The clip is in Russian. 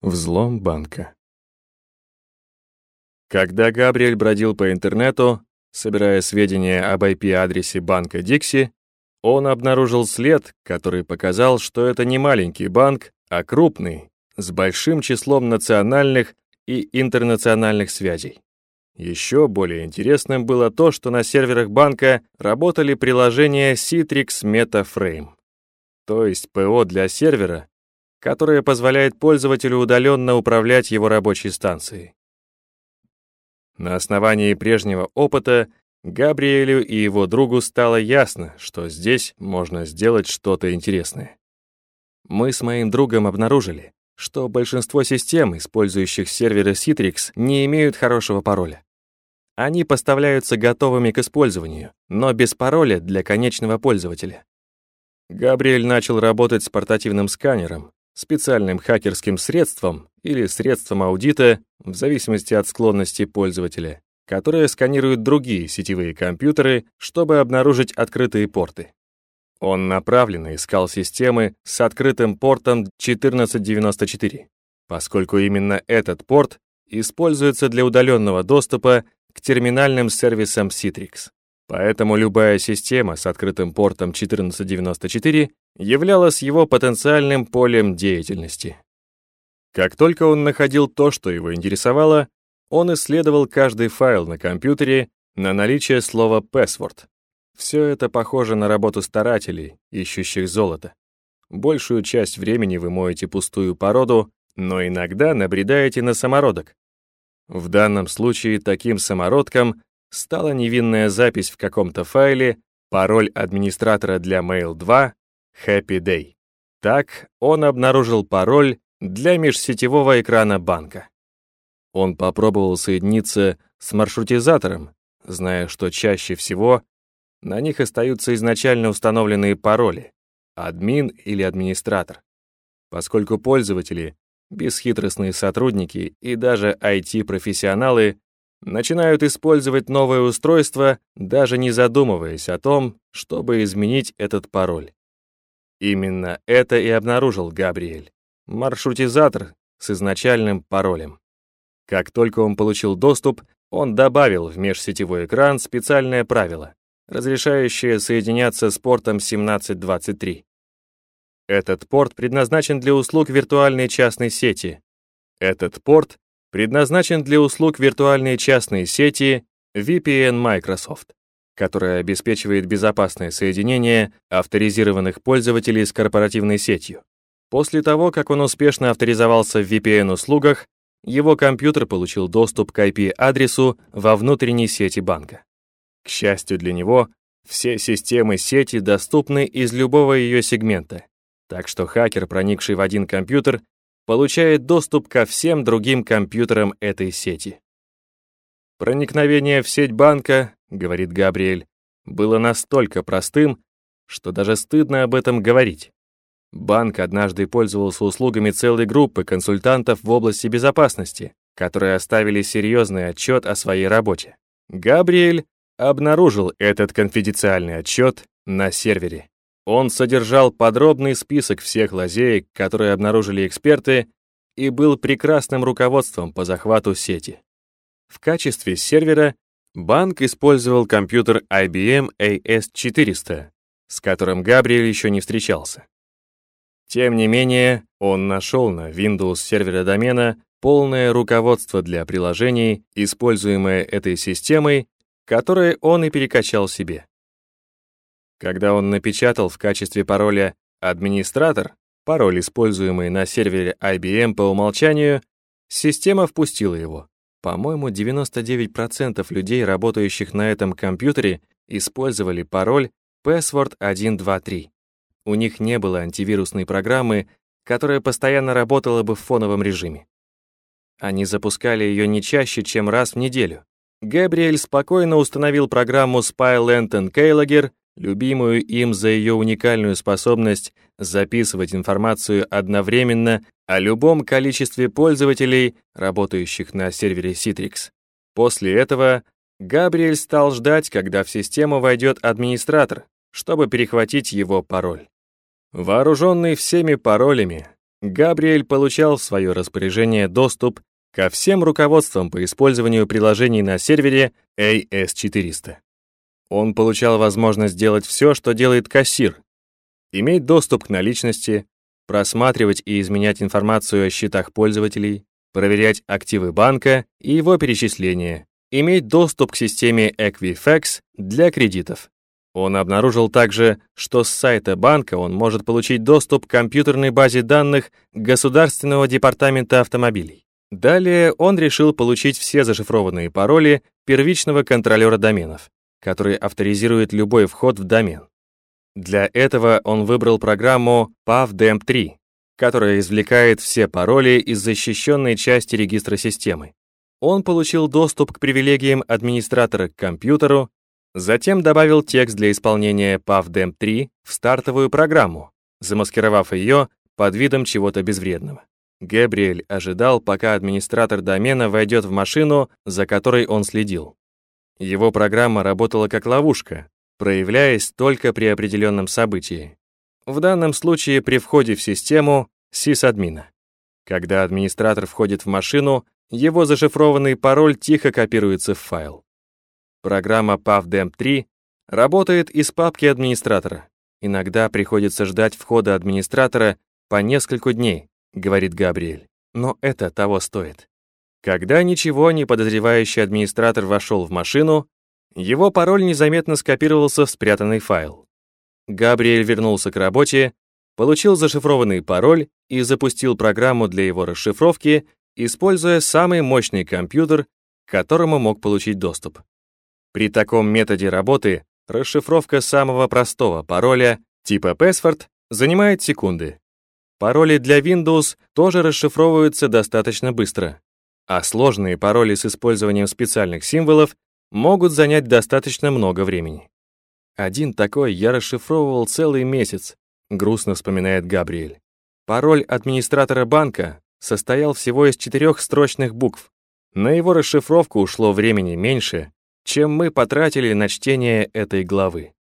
Взлом банка. Когда Габриэль бродил по интернету, собирая сведения об IP-адресе банка Дикси, он обнаружил след, который показал, что это не маленький банк, а крупный, с большим числом национальных и интернациональных связей. Еще более интересным было то, что на серверах банка работали приложения Citrix MetaFrame, то есть ПО для сервера, которое позволяет пользователю удаленно управлять его рабочей станцией. На основании прежнего опыта Габриэлю и его другу стало ясно, что здесь можно сделать что-то интересное. Мы с моим другом обнаружили, что большинство систем, использующих серверы Citrix, не имеют хорошего пароля. Они поставляются готовыми к использованию, но без пароля для конечного пользователя. Габриэль начал работать с портативным сканером, специальным хакерским средством или средством аудита, в зависимости от склонности пользователя, которое сканирует другие сетевые компьютеры, чтобы обнаружить открытые порты. Он направленно искал системы с открытым портом 1494, поскольку именно этот порт используется для удаленного доступа к терминальным сервисам Citrix. Поэтому любая система с открытым портом 1494 являлась его потенциальным полем деятельности. Как только он находил то, что его интересовало, он исследовал каждый файл на компьютере на наличие слова password. Все это похоже на работу старателей, ищущих золото. Большую часть времени вы моете пустую породу, но иногда набредаете на самородок. В данном случае таким самородком стала невинная запись в каком-то файле, пароль администратора для Mail 2 Happy Day. Так он обнаружил пароль для межсетевого экрана банка. Он попробовал соединиться с маршрутизатором, зная, что чаще всего на них остаются изначально установленные пароли, админ или администратор. Поскольку пользователи, бесхитростные сотрудники и даже IT-профессионалы начинают использовать новое устройство, даже не задумываясь о том, чтобы изменить этот пароль. Именно это и обнаружил Габриэль. Маршрутизатор с изначальным паролем. Как только он получил доступ, он добавил в межсетевой экран специальное правило, разрешающее соединяться с портом 1723. Этот порт предназначен для услуг виртуальной частной сети. Этот порт предназначен для услуг виртуальной частной сети VPN Microsoft, которая обеспечивает безопасное соединение авторизированных пользователей с корпоративной сетью. После того, как он успешно авторизовался в VPN-услугах, его компьютер получил доступ к IP-адресу во внутренней сети банка. К счастью для него, все системы сети доступны из любого ее сегмента, так что хакер, проникший в один компьютер, получает доступ ко всем другим компьютерам этой сети. Проникновение в сеть банка, говорит Габриэль, было настолько простым, что даже стыдно об этом говорить. Банк однажды пользовался услугами целой группы консультантов в области безопасности, которые оставили серьезный отчет о своей работе. Габриэль обнаружил этот конфиденциальный отчет на сервере. Он содержал подробный список всех лазеек, которые обнаружили эксперты, и был прекрасным руководством по захвату сети. В качестве сервера банк использовал компьютер IBM AS400, с которым Габриэль еще не встречался. Тем не менее, он нашел на Windows сервере домена полное руководство для приложений, используемое этой системой, которое он и перекачал себе. Когда он напечатал в качестве пароля «администратор», пароль, используемый на сервере IBM по умолчанию, система впустила его. По-моему, 99% людей, работающих на этом компьютере, использовали пароль password123. У них не было антивирусной программы, которая постоянно работала бы в фоновом режиме. Они запускали ее не чаще, чем раз в неделю. Габриэль спокойно установил программу Spy Lantern Keylogger любимую им за ее уникальную способность записывать информацию одновременно о любом количестве пользователей, работающих на сервере Citrix. После этого Габриэль стал ждать, когда в систему войдет администратор, чтобы перехватить его пароль. Вооруженный всеми паролями, Габриэль получал в свое распоряжение доступ ко всем руководствам по использованию приложений на сервере AS400. Он получал возможность делать все, что делает кассир, иметь доступ к наличности, просматривать и изменять информацию о счетах пользователей, проверять активы банка и его перечисления, иметь доступ к системе Equifax для кредитов. Он обнаружил также, что с сайта банка он может получить доступ к компьютерной базе данных Государственного департамента автомобилей. Далее он решил получить все зашифрованные пароли первичного контролера доменов, который авторизирует любой вход в домен. Для этого он выбрал программу PavDemp3, которая извлекает все пароли из защищенной части регистра системы. Он получил доступ к привилегиям администратора к компьютеру, затем добавил текст для исполнения PavDemp3 в стартовую программу, замаскировав ее под видом чего-то безвредного. Гэбриэль ожидал, пока администратор домена войдет в машину, за которой он следил. Его программа работала как ловушка, проявляясь только при определенном событии. В данном случае при входе в систему сисадмина. Когда администратор входит в машину, его зашифрованный пароль тихо копируется в файл. Программа PavDemp3 работает из папки администратора. Иногда приходится ждать входа администратора по несколько дней, говорит Габриэль. Но это того стоит. Когда ничего не подозревающий администратор вошел в машину, его пароль незаметно скопировался в спрятанный файл. Габриэль вернулся к работе, получил зашифрованный пароль и запустил программу для его расшифровки, используя самый мощный компьютер, к которому мог получить доступ. При таком методе работы расшифровка самого простого пароля типа password занимает секунды. Пароли для Windows тоже расшифровываются достаточно быстро, а сложные пароли с использованием специальных символов могут занять достаточно много времени. Один такой я расшифровывал целый месяц, грустно вспоминает Габриэль. Пароль администратора банка состоял всего из четырех строчных букв. На его расшифровку ушло времени меньше, чем мы потратили на чтение этой главы.